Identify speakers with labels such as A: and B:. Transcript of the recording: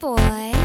A: boy.